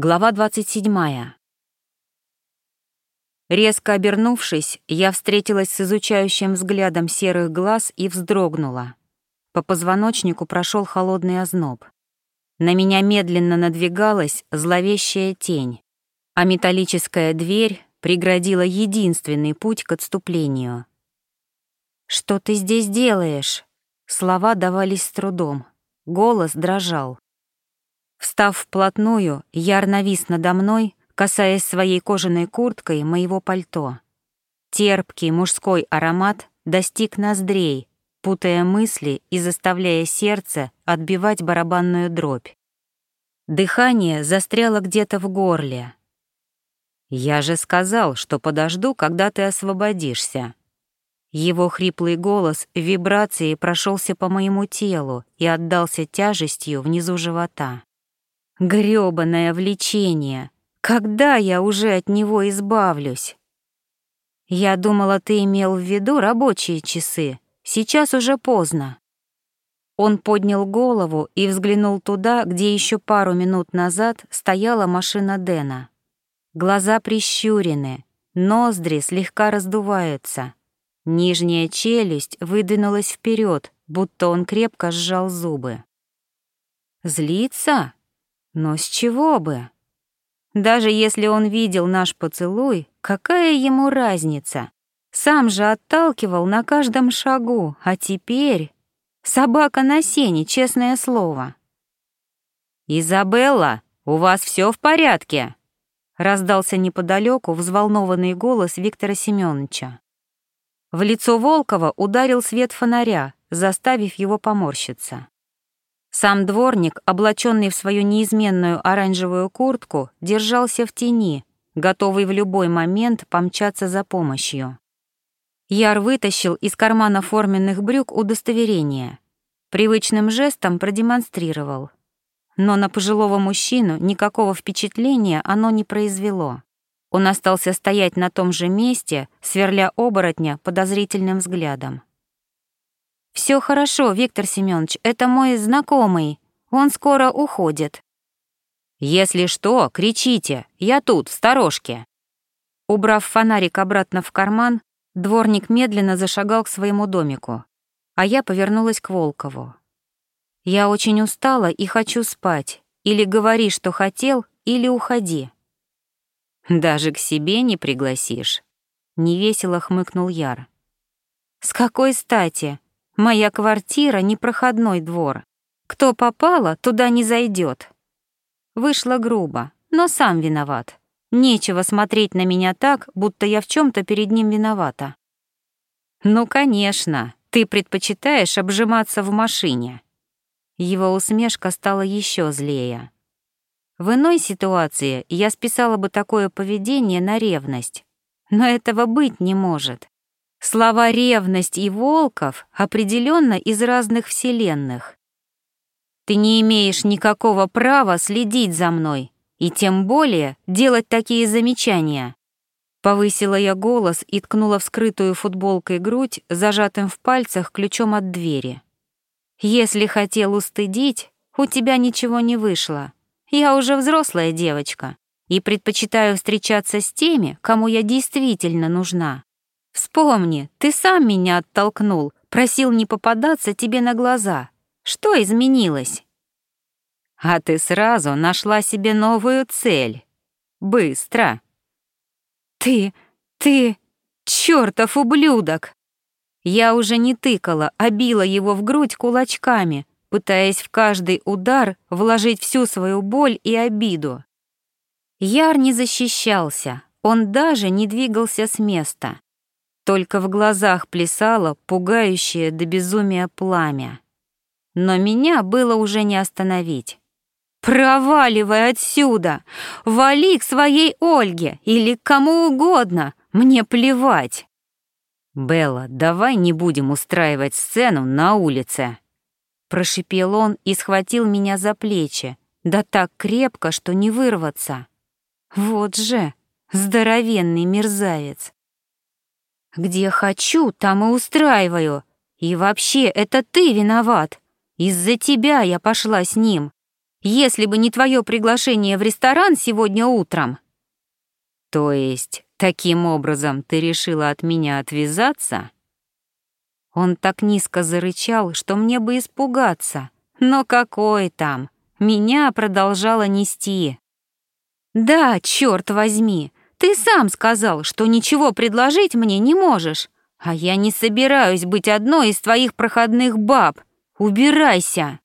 Глава 27. Резко обернувшись, я встретилась с изучающим взглядом серых глаз и вздрогнула. По позвоночнику прошел холодный озноб. На меня медленно надвигалась зловещая тень, а металлическая дверь преградила единственный путь к отступлению. «Что ты здесь делаешь?» Слова давались с трудом, голос дрожал. Встав вплотную, Яр навис надо мной, касаясь своей кожаной курткой моего пальто. Терпкий мужской аромат достиг ноздрей, путая мысли и заставляя сердце отбивать барабанную дробь. Дыхание застряло где-то в горле. «Я же сказал, что подожду, когда ты освободишься». Его хриплый голос вибрацией прошелся по моему телу и отдался тяжестью внизу живота. Грёбаное влечение. Когда я уже от него избавлюсь? Я думала, ты имел в виду рабочие часы. Сейчас уже поздно. Он поднял голову и взглянул туда, где еще пару минут назад стояла машина Дэна. Глаза прищурены, ноздри слегка раздуваются. Нижняя челюсть выдвинулась вперед, будто он крепко сжал зубы. «Злится?» Но с чего бы? Даже если он видел наш поцелуй, какая ему разница? Сам же отталкивал на каждом шагу, а теперь... Собака на сене, честное слово. «Изабелла, у вас все в порядке?» Раздался неподалеку взволнованный голос Виктора Семеновича. В лицо Волкова ударил свет фонаря, заставив его поморщиться. Сам дворник, облаченный в свою неизменную оранжевую куртку, держался в тени, готовый в любой момент помчаться за помощью. Яр вытащил из кармана форменных брюк удостоверение. Привычным жестом продемонстрировал. Но на пожилого мужчину никакого впечатления оно не произвело. Он остался стоять на том же месте, сверля оборотня подозрительным взглядом. Все хорошо, Виктор Семенович, это мой знакомый. Он скоро уходит. Если что, кричите. Я тут, в сторожке. Убрав фонарик обратно в карман, дворник медленно зашагал к своему домику, а я повернулась к Волкову. Я очень устала и хочу спать. Или говори, что хотел, или уходи. Даже к себе не пригласишь. Невесело хмыкнул Яр. С какой стати? Моя квартира — не проходной двор. Кто попало, туда не зайдет. Вышло грубо, но сам виноват. Нечего смотреть на меня так, будто я в чем то перед ним виновата. Ну, конечно, ты предпочитаешь обжиматься в машине. Его усмешка стала еще злее. В иной ситуации я списала бы такое поведение на ревность, но этого быть не может. Слова «ревность» и «волков» определенно из разных вселенных. Ты не имеешь никакого права следить за мной и тем более делать такие замечания. Повысила я голос и ткнула вскрытую футболкой грудь, зажатым в пальцах ключом от двери. Если хотел устыдить, у тебя ничего не вышло. Я уже взрослая девочка и предпочитаю встречаться с теми, кому я действительно нужна. Вспомни, ты сам меня оттолкнул, просил не попадаться тебе на глаза. Что изменилось? А ты сразу нашла себе новую цель. Быстро. Ты, ты, чертов ублюдок! Я уже не тыкала, а била его в грудь кулачками, пытаясь в каждый удар вложить всю свою боль и обиду. Яр не защищался, он даже не двигался с места. Только в глазах плясало пугающее до безумия пламя. Но меня было уже не остановить. «Проваливай отсюда! Вали к своей Ольге или к кому угодно! Мне плевать!» «Белла, давай не будем устраивать сцену на улице!» Прошипел он и схватил меня за плечи, да так крепко, что не вырваться. Вот же, здоровенный мерзавец. Где хочу, там и устраиваю. И вообще, это ты виноват. Из-за тебя я пошла с ним. если бы не твое приглашение в ресторан сегодня утром». «То есть, таким образом ты решила от меня отвязаться?» Он так низко зарычал, что мне бы испугаться. Но какой там? Меня продолжало нести. «Да, черт возьми, ты сам сказал, что ничего предложить мне не можешь, а я не собираюсь быть одной из твоих проходных баб. Убирайся!»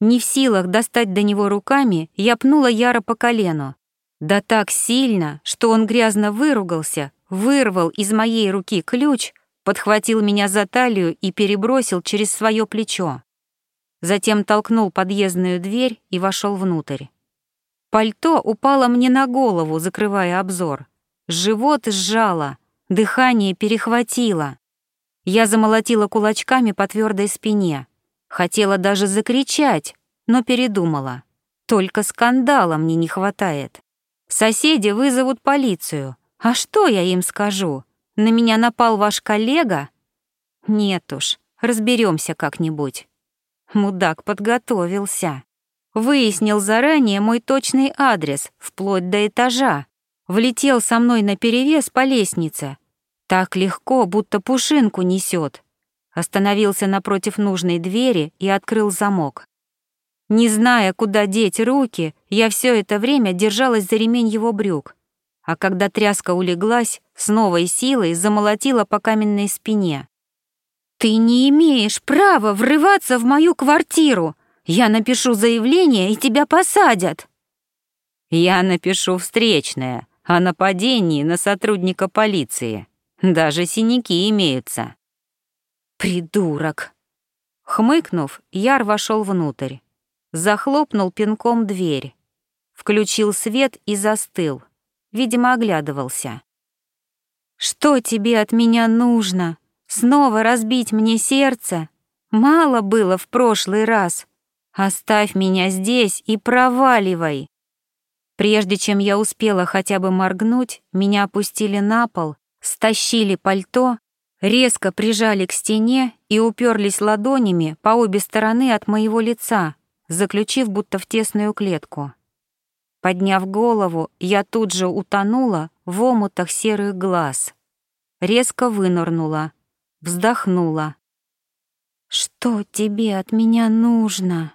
Не в силах достать до него руками, я пнула Яра по колену. Да так сильно, что он грязно выругался, вырвал из моей руки ключ, подхватил меня за талию и перебросил через свое плечо. Затем толкнул подъездную дверь и вошел внутрь. Пальто упало мне на голову, закрывая обзор. Живот сжало, дыхание перехватило. Я замолотила кулачками по твердой спине. Хотела даже закричать, но передумала. Только скандала мне не хватает. Соседи вызовут полицию. А что я им скажу? На меня напал ваш коллега? Нет уж, разберемся как-нибудь. Мудак подготовился. Выяснил заранее мой точный адрес, вплоть до этажа. Влетел со мной наперевес по лестнице. Так легко, будто пушинку несет. Остановился напротив нужной двери и открыл замок. Не зная, куда деть руки, я все это время держалась за ремень его брюк. А когда тряска улеглась, с новой силой замолотила по каменной спине. «Ты не имеешь права врываться в мою квартиру!» Я напишу заявление, и тебя посадят. Я напишу встречное о нападении на сотрудника полиции. Даже синяки имеются. Придурок. Хмыкнув, Яр вошел внутрь. Захлопнул пинком дверь. Включил свет и застыл. Видимо, оглядывался. «Что тебе от меня нужно? Снова разбить мне сердце? Мало было в прошлый раз. Оставь меня здесь и проваливай. Прежде чем я успела хотя бы моргнуть, меня опустили на пол, стащили пальто, резко прижали к стене и уперлись ладонями по обе стороны от моего лица, заключив будто в тесную клетку. Подняв голову, я тут же утонула в омутах серых глаз. Резко вынырнула, вздохнула. «Что тебе от меня нужно?»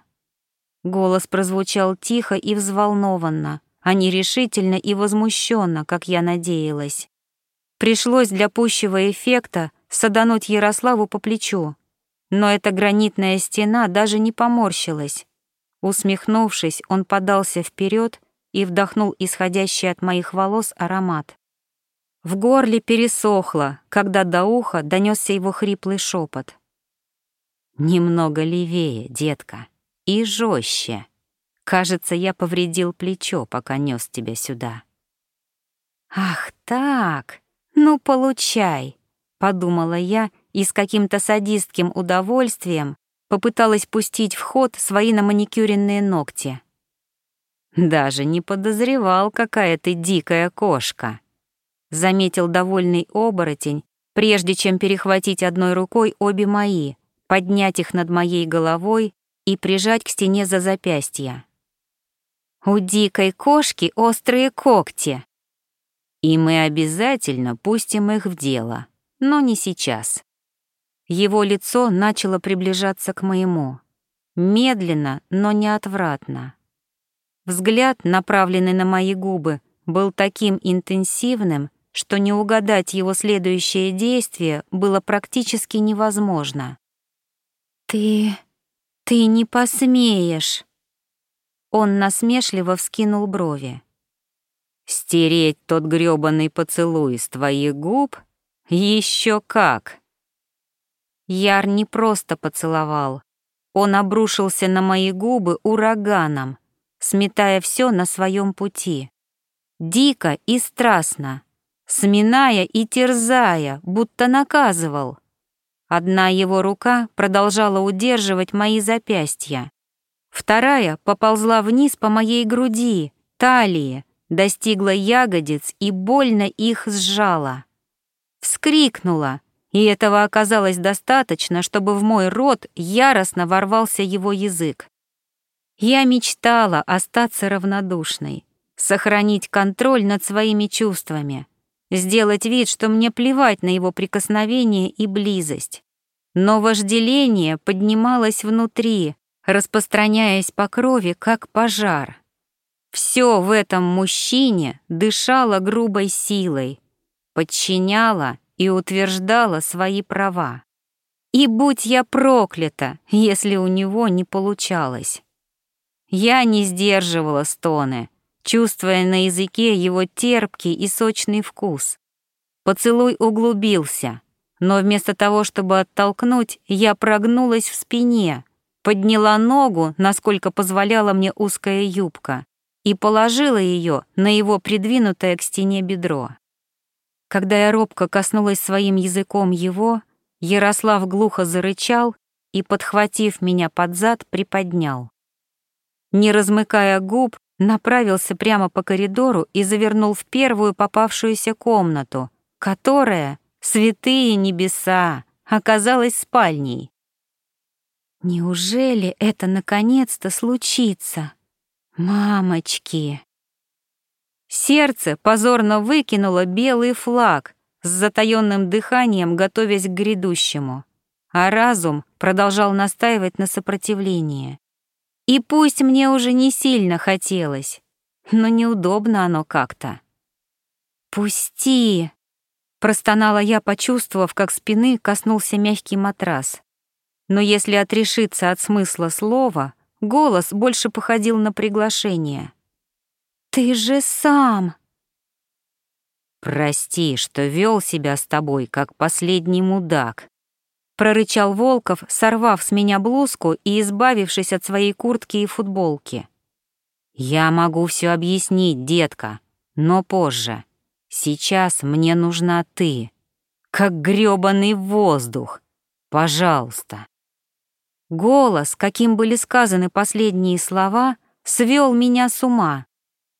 Голос прозвучал тихо и взволнованно, а не решительно и возмущенно, как я надеялась. Пришлось для пущего эффекта садануть Ярославу по плечу, но эта гранитная стена даже не поморщилась. Усмехнувшись, он подался вперед и вдохнул исходящий от моих волос аромат. В горле пересохло, когда до уха донесся его хриплый шепот. «Немного левее, детка» и жестче. Кажется, я повредил плечо, пока нес тебя сюда. Ах так, ну получай, подумала я и с каким-то садистским удовольствием попыталась пустить в ход свои наманикюренные ногти. Даже не подозревал, какая ты дикая кошка, заметил довольный оборотень, прежде чем перехватить одной рукой обе мои, поднять их над моей головой и прижать к стене за запястья. У дикой кошки острые когти. И мы обязательно пустим их в дело, но не сейчас. Его лицо начало приближаться к моему. Медленно, но неотвратно. Взгляд, направленный на мои губы, был таким интенсивным, что не угадать его следующее действие было практически невозможно. «Ты...» «Ты не посмеешь!» Он насмешливо вскинул брови. «Стереть тот грёбаный поцелуй с твоих губ? Еще как!» Яр не просто поцеловал. Он обрушился на мои губы ураганом, сметая все на своем пути. Дико и страстно, сминая и терзая, будто наказывал. Одна его рука продолжала удерживать мои запястья. Вторая поползла вниз по моей груди, талии, достигла ягодиц и больно их сжала. Вскрикнула, и этого оказалось достаточно, чтобы в мой рот яростно ворвался его язык. Я мечтала остаться равнодушной, сохранить контроль над своими чувствами, сделать вид, что мне плевать на его прикосновение и близость. Но вожделение поднималось внутри, распространяясь по крови, как пожар. Все в этом мужчине дышало грубой силой, подчиняло и утверждало свои права. И будь я проклята, если у него не получалось. Я не сдерживала стоны, чувствуя на языке его терпкий и сочный вкус. Поцелуй углубился, но вместо того, чтобы оттолкнуть, я прогнулась в спине, подняла ногу, насколько позволяла мне узкая юбка, и положила ее на его придвинутое к стене бедро. Когда я робко коснулась своим языком его, Ярослав глухо зарычал и, подхватив меня под зад, приподнял. Не размыкая губ, направился прямо по коридору и завернул в первую попавшуюся комнату, которая, святые небеса, оказалась спальней. Неужели это наконец-то случится? Мамочки! Сердце позорно выкинуло белый флаг, с затаённым дыханием готовясь к грядущему, а разум продолжал настаивать на сопротивлении. И пусть мне уже не сильно хотелось, но неудобно оно как-то. «Пусти!» — простонала я, почувствовав, как спины коснулся мягкий матрас. Но если отрешиться от смысла слова, голос больше походил на приглашение. «Ты же сам!» «Прости, что вел себя с тобой, как последний мудак», прорычал Волков, сорвав с меня блузку и избавившись от своей куртки и футболки. «Я могу все объяснить, детка, но позже. Сейчас мне нужна ты, как грёбаный воздух. Пожалуйста». Голос, каким были сказаны последние слова, свел меня с ума.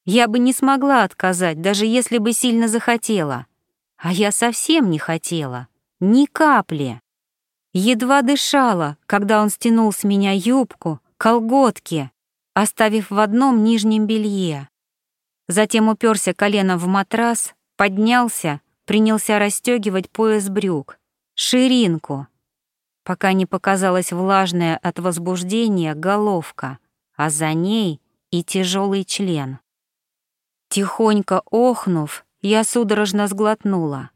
Я бы не смогла отказать, даже если бы сильно захотела. А я совсем не хотела. Ни капли. Едва дышала, когда он стянул с меня юбку, колготки, оставив в одном нижнем белье. Затем уперся коленом в матрас, поднялся, принялся расстегивать пояс брюк, ширинку, пока не показалась влажная от возбуждения головка, а за ней и тяжелый член. Тихонько охнув, я судорожно сглотнула.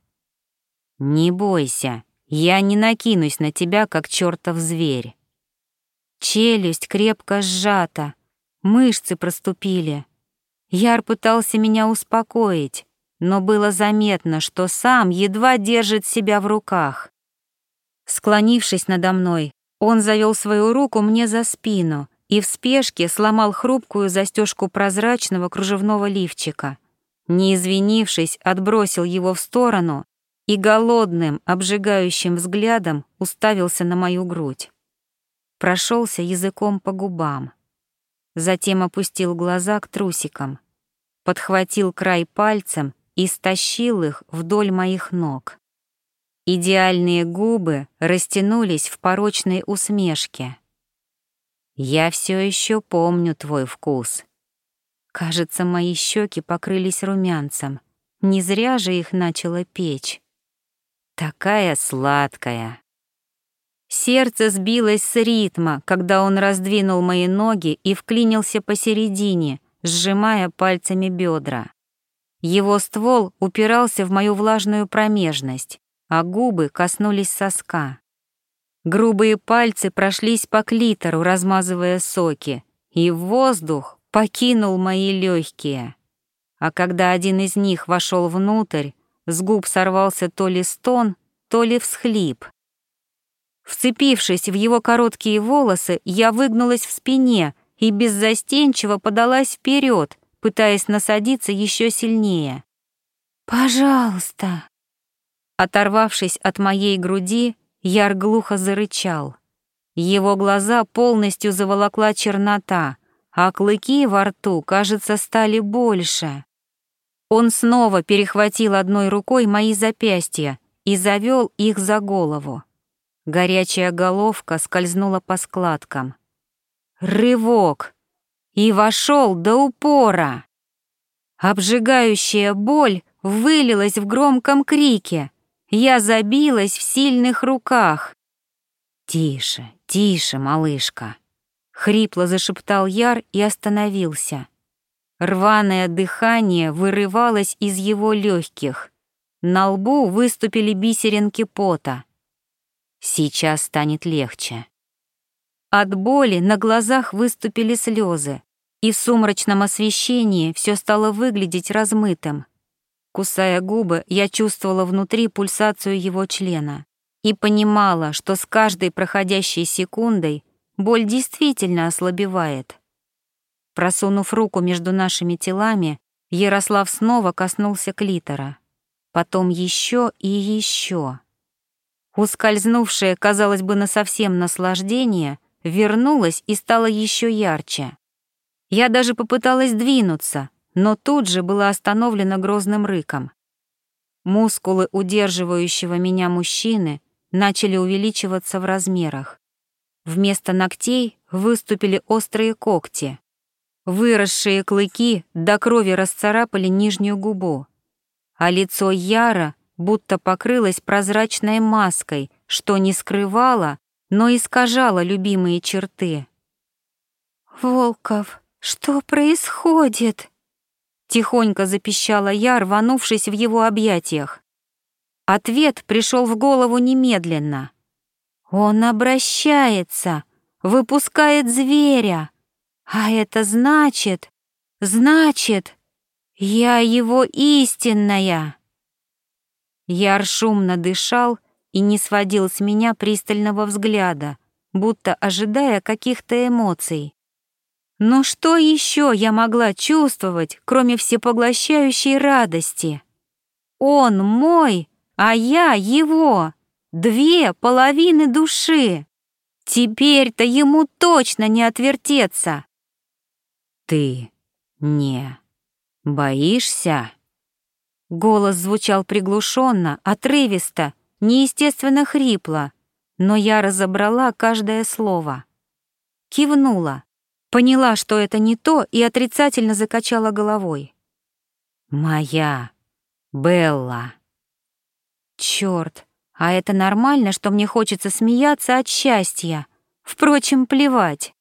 «Не бойся, я не накинусь на тебя, как чертов зверь». Челюсть крепко сжата, мышцы проступили. Яр пытался меня успокоить, но было заметно, что сам едва держит себя в руках. Склонившись надо мной, он завел свою руку мне за спину и в спешке сломал хрупкую застежку прозрачного кружевного лифчика. Не извинившись, отбросил его в сторону и голодным, обжигающим взглядом уставился на мою грудь. Прошелся языком по губам. Затем опустил глаза к трусикам, подхватил край пальцем и стащил их вдоль моих ног. Идеальные губы растянулись в порочной усмешке. Я все еще помню твой вкус. Кажется, мои щеки покрылись румянцем. Не зря же их начала печь. Такая сладкая. Сердце сбилось с ритма, когда он раздвинул мои ноги и вклинился посередине, сжимая пальцами бедра. Его ствол упирался в мою влажную промежность, а губы коснулись соска. Грубые пальцы прошлись по клитору, размазывая соки, и воздух покинул мои легкие. А когда один из них вошел внутрь, с губ сорвался то ли стон, то ли всхлип. Вцепившись в его короткие волосы, я выгнулась в спине и беззастенчиво подалась вперед, пытаясь насадиться еще сильнее. «Пожалуйста!» Оторвавшись от моей груди, Яр глухо зарычал. Его глаза полностью заволокла чернота, а клыки во рту, кажется, стали больше. Он снова перехватил одной рукой мои запястья и завел их за голову. Горячая головка скользнула по складкам. Рывок! и вошел до упора. Обжигающая боль вылилась в громком крике. Я забилась в сильных руках. «Тише, тише, малышка!» — хрипло зашептал Яр и остановился. Рваное дыхание вырывалось из его легких. На лбу выступили бисеринки пота. Сейчас станет легче. От боли на глазах выступили слезы, и в сумрачном освещении все стало выглядеть размытым. Кусая губы, я чувствовала внутри пульсацию его члена и понимала, что с каждой проходящей секундой боль действительно ослабевает. Просунув руку между нашими телами, Ярослав снова коснулся клитора. Потом еще и еще. Ускользнувшее, казалось бы, на совсем наслаждение, вернулось и стало еще ярче. Я даже попыталась двинуться, но тут же была остановлена грозным рыком. Мускулы удерживающего меня мужчины начали увеличиваться в размерах. Вместо ногтей выступили острые когти. Выросшие клыки до крови расцарапали нижнюю губу, а лицо Яра будто покрылось прозрачной маской, что не скрывало, но искажало любимые черты. «Волков, что происходит?» Тихонько запищала я, рванувшись в его объятиях. Ответ пришел в голову немедленно. «Он обращается, выпускает зверя!» А это значит, значит, я его истинная. Яр шумно дышал и не сводил с меня пристального взгляда, будто ожидая каких-то эмоций. Но что еще я могла чувствовать, кроме всепоглощающей радости? Он мой, а я его. Две половины души. Теперь-то ему точно не отвертеться. «Ты не боишься?» Голос звучал приглушенно, отрывисто, неестественно хрипло, но я разобрала каждое слово. Кивнула, поняла, что это не то, и отрицательно закачала головой. «Моя Белла!» Чёрт, а это нормально, что мне хочется смеяться от счастья? Впрочем, плевать.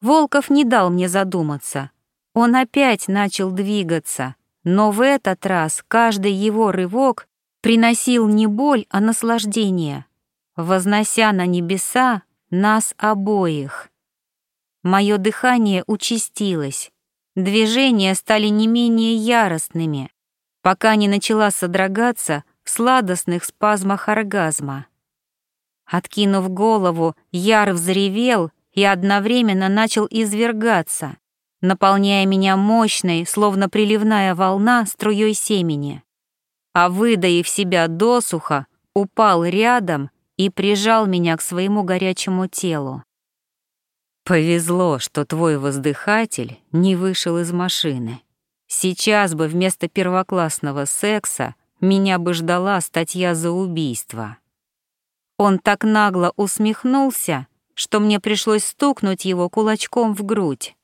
Волков не дал мне задуматься. Он опять начал двигаться, но в этот раз каждый его рывок приносил не боль, а наслаждение, вознося на небеса нас обоих. Мое дыхание участилось, движения стали не менее яростными, пока не начала содрогаться в сладостных спазмах оргазма. Откинув голову, Яр взревел и одновременно начал извергаться, наполняя меня мощной, словно приливная волна, струей семени. А выдаив себя досуха, упал рядом и прижал меня к своему горячему телу. «Повезло, что твой воздыхатель не вышел из машины. Сейчас бы вместо первоклассного секса меня бы ждала статья за убийство». Он так нагло усмехнулся, что мне пришлось стукнуть его кулачком в грудь.